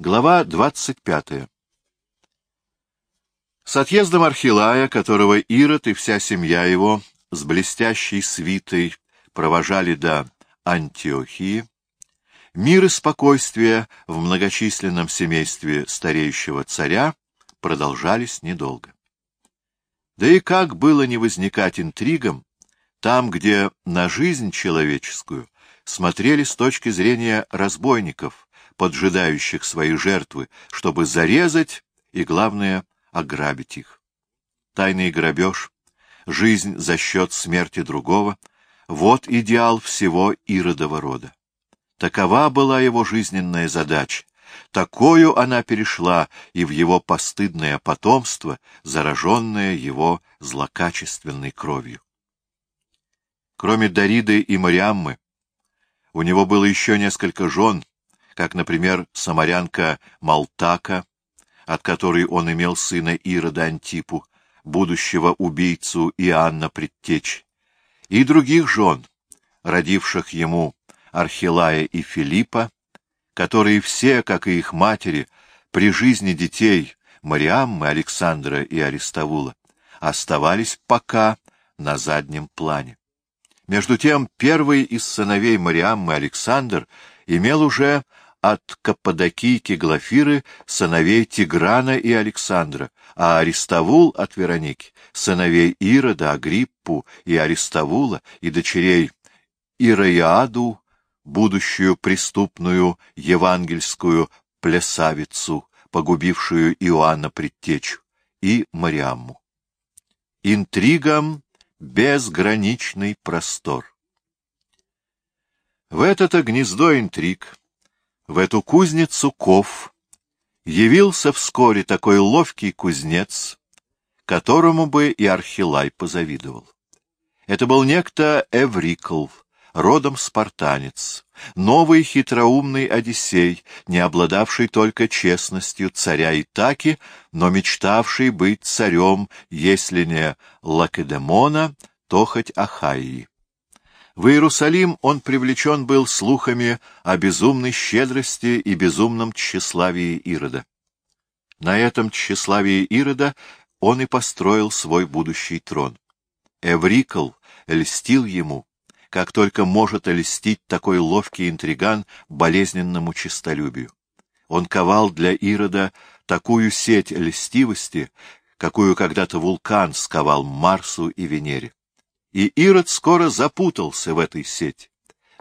Глава 25. С отъездом Архилая, которого Ирод и вся семья его с блестящей свитой провожали до Антиохии, мир и спокойствие в многочисленном семействе стареющего царя продолжались недолго. Да и как было не возникать интригам, там, где на жизнь человеческую смотрели с точки зрения разбойников, поджидающих свои жертвы, чтобы зарезать и, главное, ограбить их. Тайный грабеж, жизнь за счет смерти другого — вот идеал всего иродова рода. Такова была его жизненная задача, такую она перешла и в его постыдное потомство, зараженное его злокачественной кровью. Кроме Дариды и Мариаммы, у него было еще несколько жен, как, например, самарянка Малтака, от которой он имел сына Ирода Антипу, будущего убийцу Иоанна Предтечь, и других жен, родивших ему Архилая и Филиппа, которые все, как и их матери, при жизни детей Мариаммы, Александра и Аристовула, оставались пока на заднем плане. Между тем, первый из сыновей Мариаммы, Александр, имел уже от Каппадокийки Глафиры сыновей Тиграна и Александра, а Аристовул от Вероники сыновей Ирода, Агриппу и Аристовула и дочерей Ираиаду, будущую преступную евангельскую плясавицу, погубившую Иоанна Предтечу, и Мариамму. Интригам безграничный простор. В это-то гнездо интриг в эту кузницу ков явился вскоре такой ловкий кузнец, которому бы и Архилай позавидовал. Это был некто Эврикл, родом спартанец, новый хитроумный Одиссей, не обладавший только честностью царя Итаки, но мечтавший быть царем, если не Лакедемона, то хоть Ахайи. В Иерусалим он привлечен был слухами о безумной щедрости и безумном тщеславии Ирода. На этом тщеславии Ирода он и построил свой будущий трон. Эврикл льстил ему, как только может льстить такой ловкий интриган болезненному честолюбию. Он ковал для Ирода такую сеть льстивости, какую когда-то вулкан сковал Марсу и Венере. И Ирод скоро запутался в этой сети.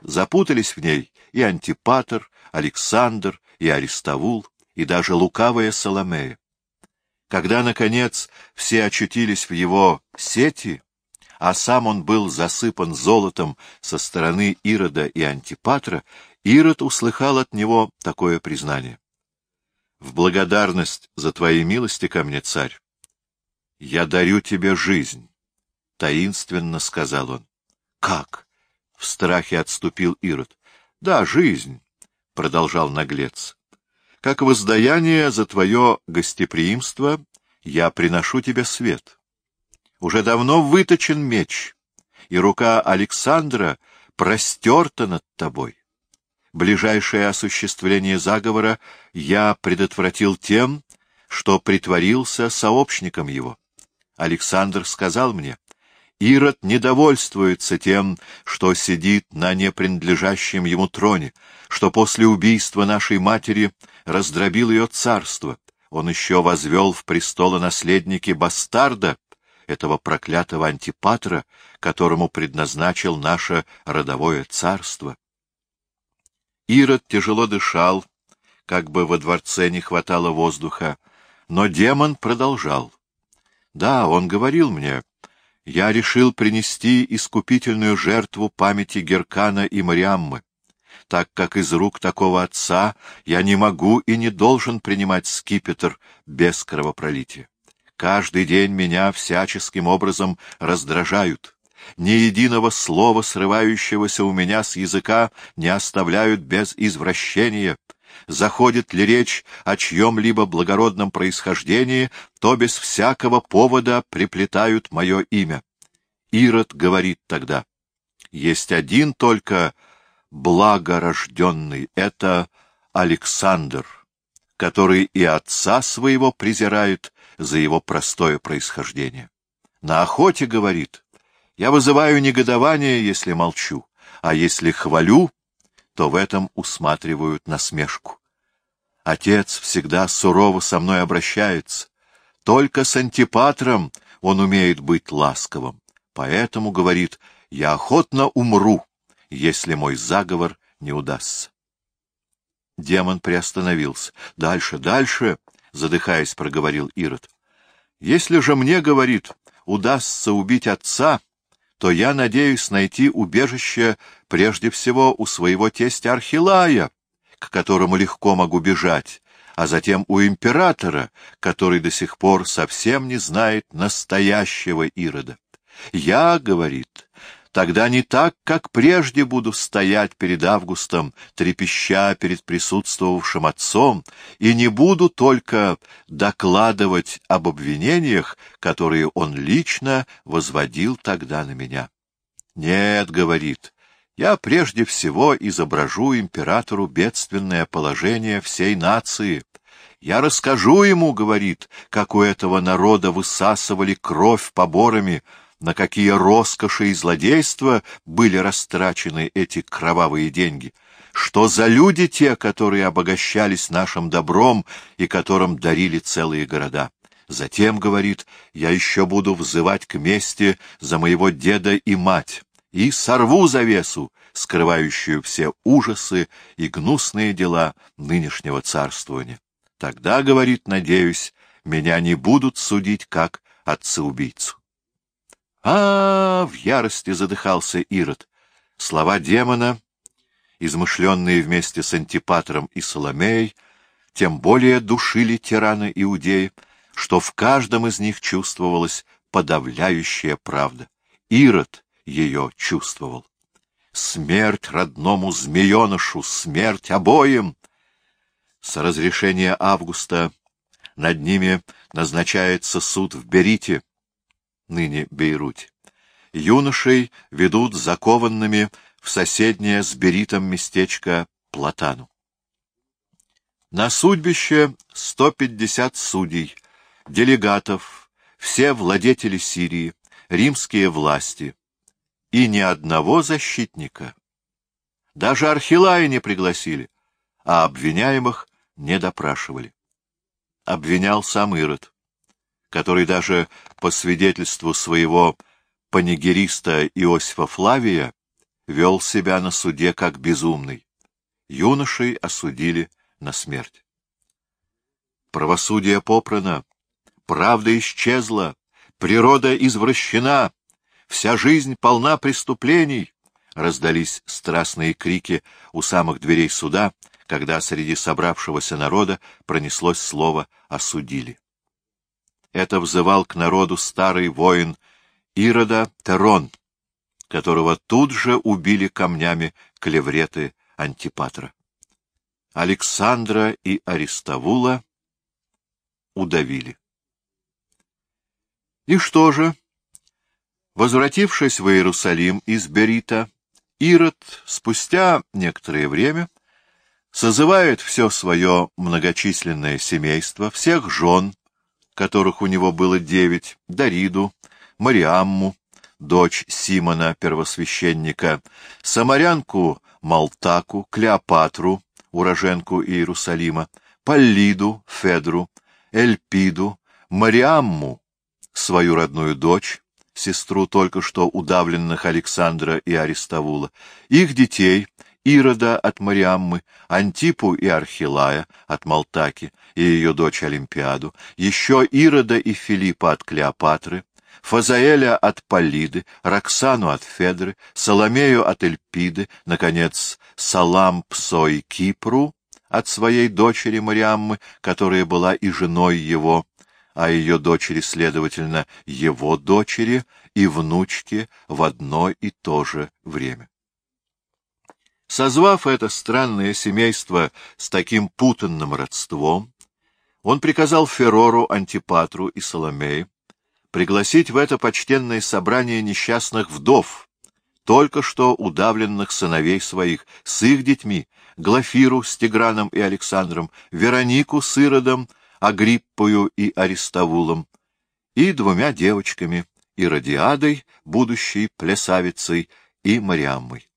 Запутались в ней и Антипатр, Александр, и Аристовул, и даже лукавая Соломея. Когда, наконец, все очутились в его сети, а сам он был засыпан золотом со стороны Ирода и Антипатра, Ирод услыхал от него такое признание. «В благодарность за твои милости ко мне, царь, я дарю тебе жизнь, — таинственно сказал он. — Как? — в страхе отступил Ирод. — Да, жизнь, — продолжал наглец. — Как воздаяние за твое гостеприимство я приношу тебе свет. Уже давно выточен меч, и рука Александра простерта над тобой. Ближайшее осуществление заговора я предотвратил тем, что притворился сообщником его. Александр сказал мне, Ирод недовольствуется тем, что сидит на непринадлежащем ему троне, что после убийства нашей матери раздробил ее царство. Он еще возвел в престолы наследники бастарда, этого проклятого антипатра, которому предназначил наше родовое царство. Ирод тяжело дышал, как бы во дворце не хватало воздуха, но демон продолжал. Да, он говорил мне, я решил принести искупительную жертву памяти Геркана и Мариаммы, так как из рук такого отца я не могу и не должен принимать скипетр без кровопролития. Каждый день меня всяческим образом раздражают. Ни единого слова, срывающегося у меня с языка, не оставляют без извращения. Заходит ли речь о чьем-либо благородном происхождении, то без всякого повода приплетают мое имя. Ирод говорит тогда, есть один только благорожденный — это Александр, который и отца своего презирает за его простое происхождение. На охоте, говорит, я вызываю негодование, если молчу, а если хвалю, то в этом усматривают насмешку. Отец всегда сурово со мной обращается. Только с антипатром он умеет быть ласковым. Поэтому, говорит, я охотно умру, если мой заговор не удастся. Демон приостановился. «Дальше, дальше!» — задыхаясь, проговорил Ирод. «Если же мне, — говорит, — удастся убить отца, то я надеюсь найти убежище прежде всего у своего тестя Архилая, к которому легко могу бежать, а затем у императора, который до сих пор совсем не знает настоящего Ирода. Я, — говорит, Тогда не так, как прежде буду стоять перед Августом, трепеща перед присутствовавшим отцом, и не буду только докладывать об обвинениях, которые он лично возводил тогда на меня. Нет, — говорит, — я прежде всего изображу императору бедственное положение всей нации. Я расскажу ему, — говорит, — как у этого народа высасывали кровь поборами, — на какие роскоши и злодейства были растрачены эти кровавые деньги. Что за люди те, которые обогащались нашим добром и которым дарили целые города? Затем, говорит, я еще буду взывать к мести за моего деда и мать, и сорву завесу, скрывающую все ужасы и гнусные дела нынешнего царствования. Тогда, говорит, надеюсь, меня не будут судить как отца-убийцу а, в ярости задыхался Ирод. Слова демона, измышленные вместе с Антипатром и Соломеей, тем более душили тирана Иудеи, что в каждом из них чувствовалась подавляющая правда. Ирод ее чувствовал. Смерть родному змеенышу, смерть обоим! С разрешения Августа над ними назначается суд в Берите, ныне Бейруть. Юношей ведут закованными в соседнее с Беритом местечко Платану. На судьбище 150 судей, делегатов, все владетели Сирии, римские власти, и ни одного защитника. Даже Архилая не пригласили, а обвиняемых не допрашивали. Обвинял сам Ирод который даже по свидетельству своего панигериста Иосифа Флавия вел себя на суде как безумный. Юношей осудили на смерть. Правосудие попрано, правда исчезла, природа извращена, вся жизнь полна преступлений, раздались страстные крики у самых дверей суда, когда среди собравшегося народа пронеслось слово «осудили». Это взывал к народу старый воин Ирода Терон, которого тут же убили камнями клевреты Антипатра. Александра и Аристовула удавили. И что же? Возвратившись в Иерусалим из Берита, Ирод спустя некоторое время созывает все свое многочисленное семейство, всех жен, которых у него было девять, Дариду, Мариамму, дочь Симона, первосвященника, самарянку Малтаку, Клеопатру, уроженку Иерусалима, Паллиду, Федру, Эльпиду, Мариамму, свою родную дочь, сестру только что удавленных Александра и Аристовула, их детей, Ирода от Мариаммы, Антипу и Архилая от Малтаки и ее дочь Олимпиаду, еще Ирода и Филиппа от Клеопатры, Фазаэля от Полиды, Роксану от Федры, Соломею от Эльпиды, наконец, Салам Псой Кипру от своей дочери Мариаммы, которая была и женой его, а ее дочери, следовательно, его дочери и внучки в одно и то же время. Созвав это странное семейство с таким путанным родством, он приказал Ферору, Антипатру и Соломее пригласить в это почтенное собрание несчастных вдов, только что удавленных сыновей своих, с их детьми, Глафиру с Тиграном и Александром, Веронику с Иродом, Агриппою и Аристовулом, и двумя девочками, Иродиадой, будущей плясавицей, и Мариаммой.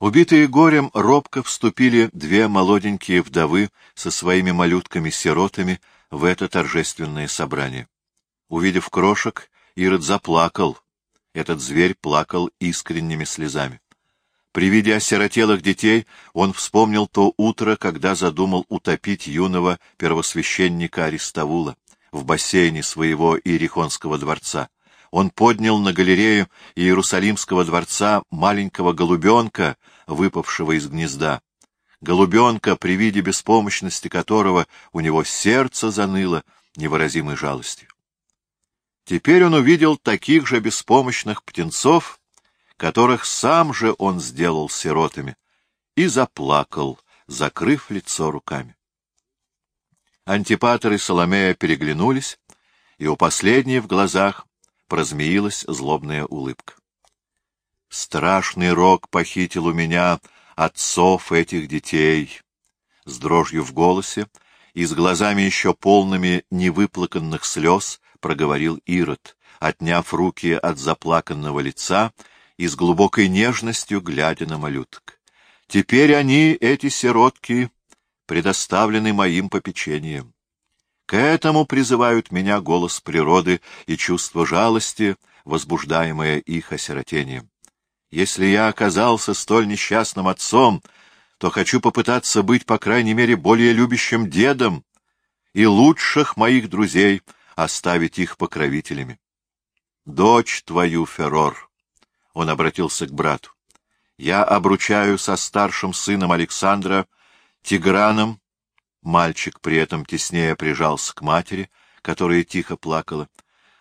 Убитые горем робко вступили две молоденькие вдовы со своими малютками-сиротами в это торжественное собрание. Увидев крошек, Ирод заплакал. Этот зверь плакал искренними слезами. При виде осиротелых детей он вспомнил то утро, когда задумал утопить юного первосвященника Аристовула в бассейне своего Иерихонского дворца. Он поднял на галерею Иерусалимского дворца маленького голубенка, выпавшего из гнезда. Голубенка, при виде беспомощности которого у него сердце заныло невыразимой жалостью. Теперь он увидел таких же беспомощных птенцов, которых сам же он сделал сиротами, и заплакал, закрыв лицо руками. Антипатор и Соломея переглянулись, и у последней в глазах прозмеилась злобная улыбка. Страшный рок похитил у меня отцов этих детей. С дрожью в голосе и с глазами еще полными невыплаканных слез проговорил Ирод, отняв руки от заплаканного лица и с глубокой нежностью глядя на малюток. Теперь они, эти сиротки, предоставлены моим попечением. К этому призывают меня голос природы и чувство жалости, возбуждаемое их осиротением. Если я оказался столь несчастным отцом, то хочу попытаться быть, по крайней мере, более любящим дедом и лучших моих друзей оставить их покровителями. Дочь твою, Феррор, — он обратился к брату, — я обручаю со старшим сыном Александра, Тиграном, мальчик при этом теснее прижался к матери, которая тихо плакала,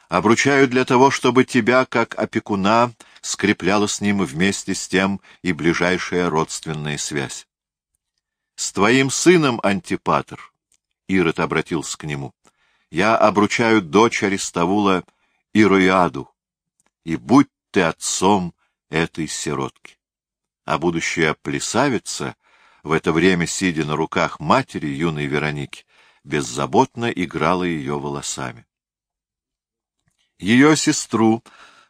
обручаю для того, чтобы тебя, как опекуна, скрепляла с ним вместе с тем и ближайшая родственная связь. С твоим сыном, Антипатр, — Ирод обратился к нему, я обручаю дочь Аристовула Ироиаду, и будь ты отцом этой сиротки. А будущая плясавица, в это время сидя на руках матери юной Вероники, беззаботно играла ее волосами. Ее сестру,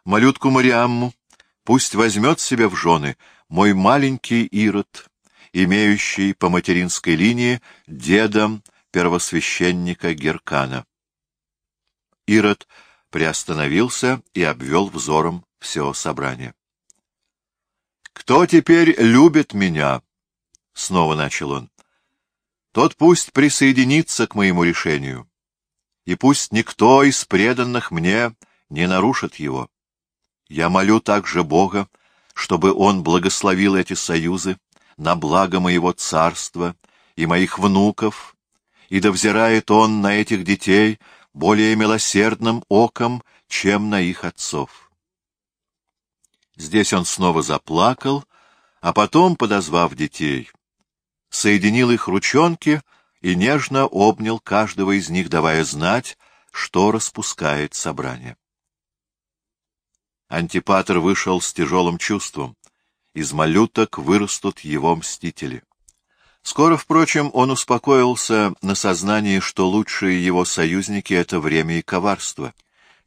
малютку Мариамму, пусть возьмет себе в жены мой маленький Ирод, имеющий по материнской линии дедом первосвященника Геркана. Ирод приостановился и обвел взором все собрание. «Кто теперь любит меня?» — снова начал он. «Тот пусть присоединится к моему решению, и пусть никто из преданных мне не нарушит его. Я молю также Бога, чтобы Он благословил эти союзы на благо моего царства и моих внуков, и да взирает Он на этих детей более милосердным оком, чем на их отцов. Здесь он снова заплакал, а потом, подозвав детей, соединил их ручонки и нежно обнял каждого из них, давая знать, что распускает собрание. Антипатр вышел с тяжелым чувством. Из малюток вырастут его мстители. Скоро, впрочем, он успокоился на сознании, что лучшие его союзники — это время и коварство.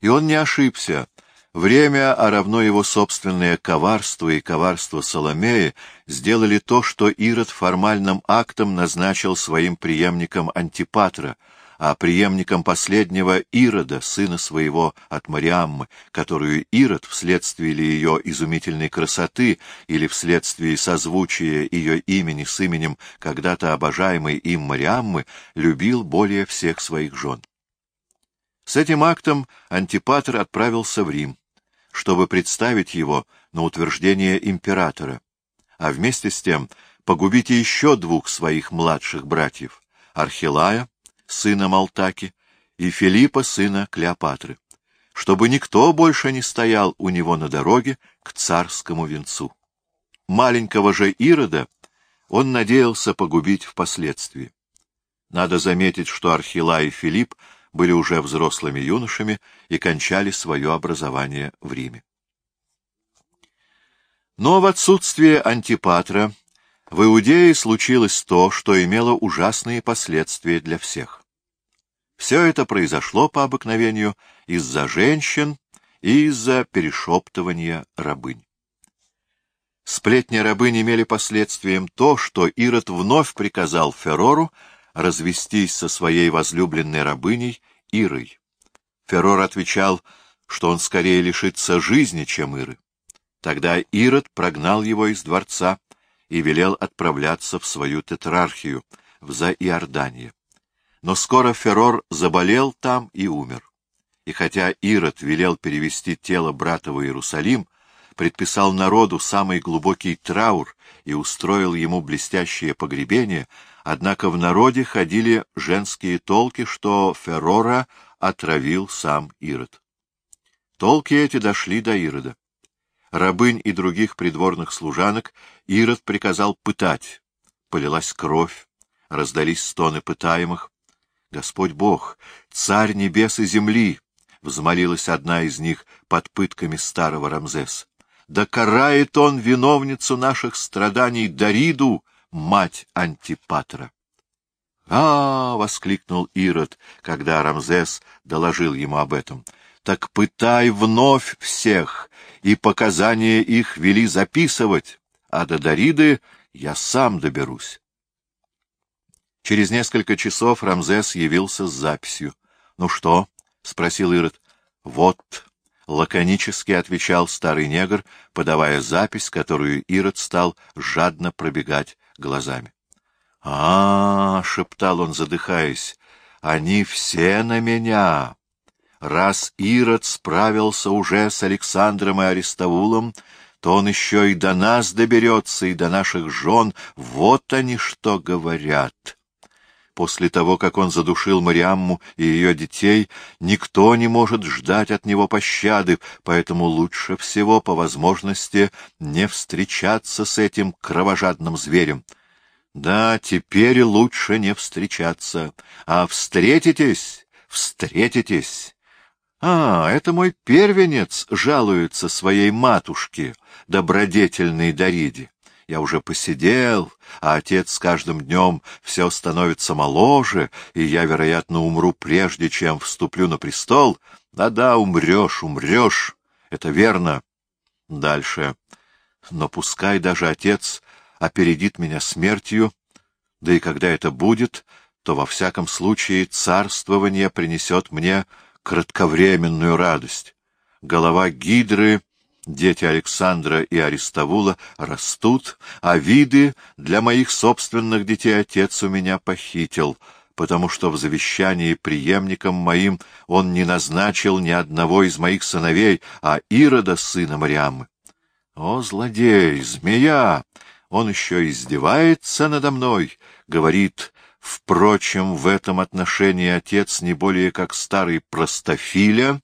И он не ошибся. Время, а равно его собственное коварство и коварство Соломеи, сделали то, что Ирод формальным актом назначил своим преемником Антипатра — а преемником последнего Ирода, сына своего от Мариаммы, которую Ирод вследствие ли ее изумительной красоты или вследствие созвучия ее имени с именем когда-то обожаемой им Мариаммы, любил более всех своих жен. С этим актом Антипатр отправился в Рим, чтобы представить его на утверждение императора, а вместе с тем погубить еще двух своих младших братьев — Архилая сына Малтаки, и Филиппа, сына Клеопатры, чтобы никто больше не стоял у него на дороге к царскому венцу. Маленького же Ирода он надеялся погубить впоследствии. Надо заметить, что Архила и Филипп были уже взрослыми юношами и кончали свое образование в Риме. Но в отсутствие Антипатра В Иудее случилось то, что имело ужасные последствия для всех. Все это произошло по обыкновению из-за женщин и из-за перешептывания рабынь. Сплетни рабынь имели последствием то, что Ирод вновь приказал Ферору развестись со своей возлюбленной рабыней Ирой. Ферор отвечал, что он скорее лишится жизни, чем Иры. Тогда Ирод прогнал его из дворца и велел отправляться в свою тетрархию, в Заиордание. Но скоро Ферор заболел там и умер. И хотя Ирод велел перевести тело брата в Иерусалим, предписал народу самый глубокий траур и устроил ему блестящее погребение, однако в народе ходили женские толки, что Ферора отравил сам Ирод. Толки эти дошли до Ирода. Рабынь и других придворных служанок Ирод приказал пытать. Полилась кровь, раздались стоны пытаемых. Господь Бог, царь небес и земли, — взмолилась одна из них под пытками старого Рамзеса. «Да карает он виновницу наших страданий Дариду, мать Антипатра!» «А, — воскликнул Ирод, когда Рамзес доложил ему об этом, — так пытай вновь всех, и показания их вели записывать, а до Дариды я сам доберусь». Через несколько часов Рамзес явился с записью. — Ну что? — спросил Ирод. — Вот, — лаконически отвечал старый негр, подавая запись, которую Ирод стал жадно пробегать глазами. — А, — шептал он, задыхаясь, — они все на меня. Раз Ирод справился уже с Александром и Аристовулом, то он еще и до нас доберется, и до наших жен. Вот они что говорят. После того, как он задушил Мариамму и ее детей, никто не может ждать от него пощады, поэтому лучше всего, по возможности, не встречаться с этим кровожадным зверем. Да, теперь лучше не встречаться, а встретитесь, встретитесь. А, это мой первенец жалуется своей матушке, добродетельной Дариде. Я уже посидел, а отец с каждым днем все становится моложе, и я, вероятно, умру прежде, чем вступлю на престол. Да-да, умрешь, умрешь, это верно. Дальше. Но пускай даже отец опередит меня смертью, да и когда это будет, то во всяком случае царствование принесет мне кратковременную радость. Голова Гидры Дети Александра и Аристовула растут, а виды для моих собственных детей отец у меня похитил, потому что в завещании преемником моим он не назначил ни одного из моих сыновей, а Ирода, сына Мариамы. О, злодей, змея! Он еще издевается надо мной, говорит, впрочем, в этом отношении отец не более как старый простофиля,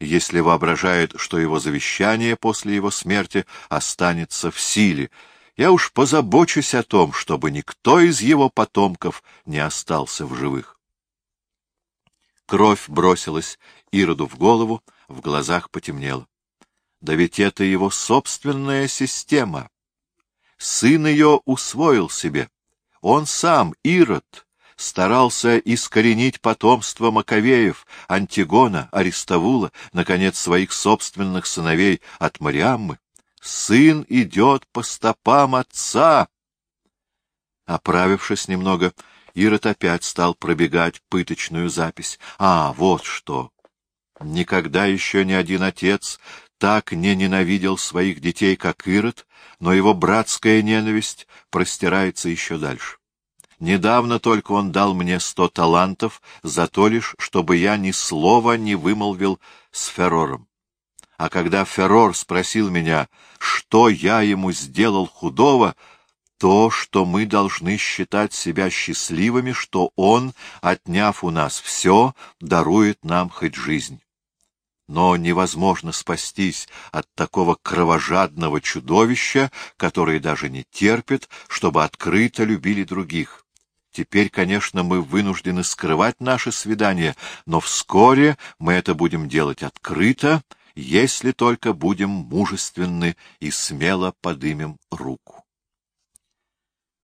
если воображает, что его завещание после его смерти останется в силе. Я уж позабочусь о том, чтобы никто из его потомков не остался в живых. Кровь бросилась Ироду в голову, в глазах потемнело. Да ведь это его собственная система. Сын ее усвоил себе. Он сам, Ирод, старался искоренить потомство Маковеев, Антигона, Аристовула, наконец, своих собственных сыновей от Мариаммы. Сын идет по стопам отца. Оправившись немного, Ирод опять стал пробегать пыточную запись. А, вот что! Никогда еще ни один отец так не ненавидел своих детей, как Ирод, но его братская ненависть простирается еще дальше. Недавно только он дал мне сто талантов за то лишь, чтобы я ни слова не вымолвил с Феррором. А когда Феррор спросил меня, что я ему сделал худого, то, что мы должны считать себя счастливыми, что он, отняв у нас все, дарует нам хоть жизнь. Но невозможно спастись от такого кровожадного чудовища, которое даже не терпит, чтобы открыто любили других. Теперь, конечно, мы вынуждены скрывать наши свидания, но вскоре мы это будем делать открыто, если только будем мужественны и смело подымем руку.